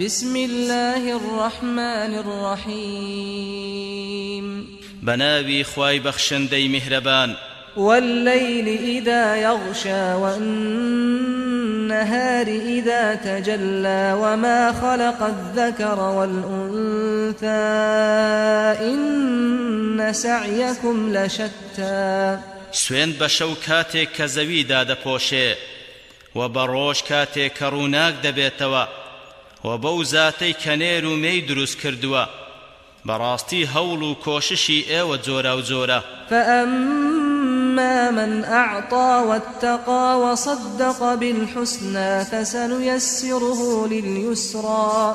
بسم الله الرحمن الرحيم. بناوي خواي بخشندي مهربان. والليل إذا يغشى والنهار إذا تجلى وما خلق الذكر والأنثى إن سعيكم لشتى. سوێن بە شەو کاتێک کە زەویدا دەپۆشێ و بە ڕۆژ کاتێک کە ڕووناک دەبێتەوە و بەو زاتەی کەنێر و مەی دروست کردووە. بەڕاستی هەوڵ و کۆششی ئێوە جۆرە و جۆرە. فأما من أعطى واتقى وصدق بالحسنى فسنيسره لليسرى.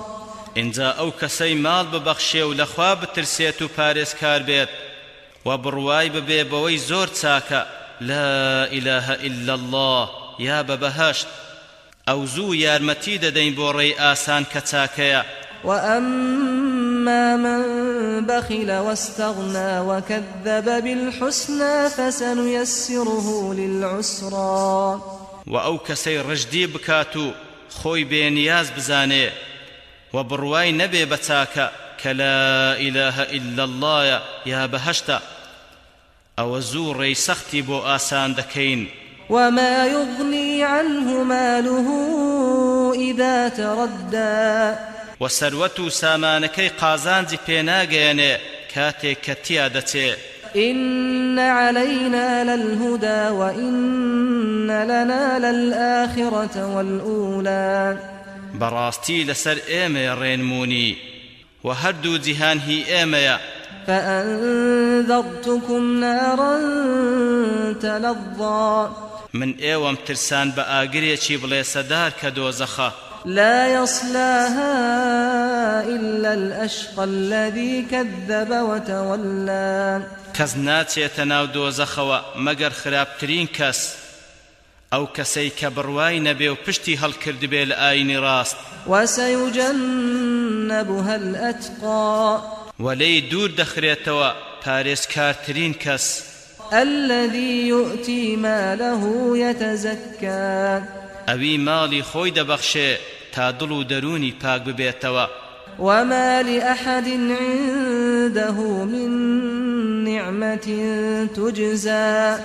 اینجا ئەو کەسەی ماڵ ببەخشێ و لەخوا بترسێت و پارێزکار بێت. و بڕوای ببێ بەوەی زۆر چاکە. لا إله إلا الله یا بە بەهەشت ئەو زوو یارمەتی دەدەین بۆ ڕێی ئاسان کە چاکەیە وأما من بخل واستغنى وكذب بالحسنى فسنيسره للعسرى. وأو كسي رجدي بكاتو خوي بينياز بزاني وبرواي نبي بتاكا كلا إله إلا الله يا بهشتا أو زور سختي بو آسان دكين وما يغني عنه ماله إذا تردى. وسروة سامانكي قازانزي بيناغيني كاتي كتيا دتي إن علينا للهدى وإن لنا للآخرة والأولى. براستي لسر إيمي رينموني وهردو جهان هي إيمي فأنذرتكم نارا تلظى. من ئێوەم ترسان بە ئاگرێکی بڵێ سەدار کە دۆزەخە. لا يصلاها إلا الأشقى الذي كذب وتولى. کەس ناچێتە ناو دۆزەخەوە مەگەر خراپترین کەس. ئەو کەسەی کە بڕوای نەبێ و پشتی هەڵکرد بێ لە ئاینی ڕاست. وسيجنبها الأتقى. وەلەی دوور دەخرێتەوە پارێزکارترین کەس. الذي يؤتي ماله يتزكى. ئەوی ماڵی خۆی دەبەخشێ تا دڵ و دەرونی پاک ببێتەوە. وما لأحد عنده من نعمة تجزى.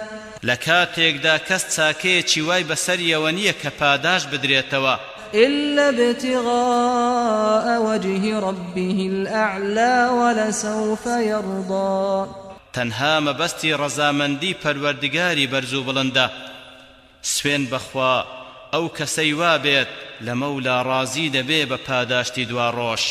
لكاتێکدا کەس چاکەیەکی وای بەسەریەوە نییە کە پاداش بدرێتەوە. إلا ابتغاء وجه ربه الأعلى ولسوف يرضى. تەنها مەبەستی ڕەزامەندی پەروەردگاری بەرزوو بڵندە. سوێن بەخوا ئەو کەسەی وا بێت لە مەولا ڕازی دەبێ بە پاداشتی دوا ڕۆژ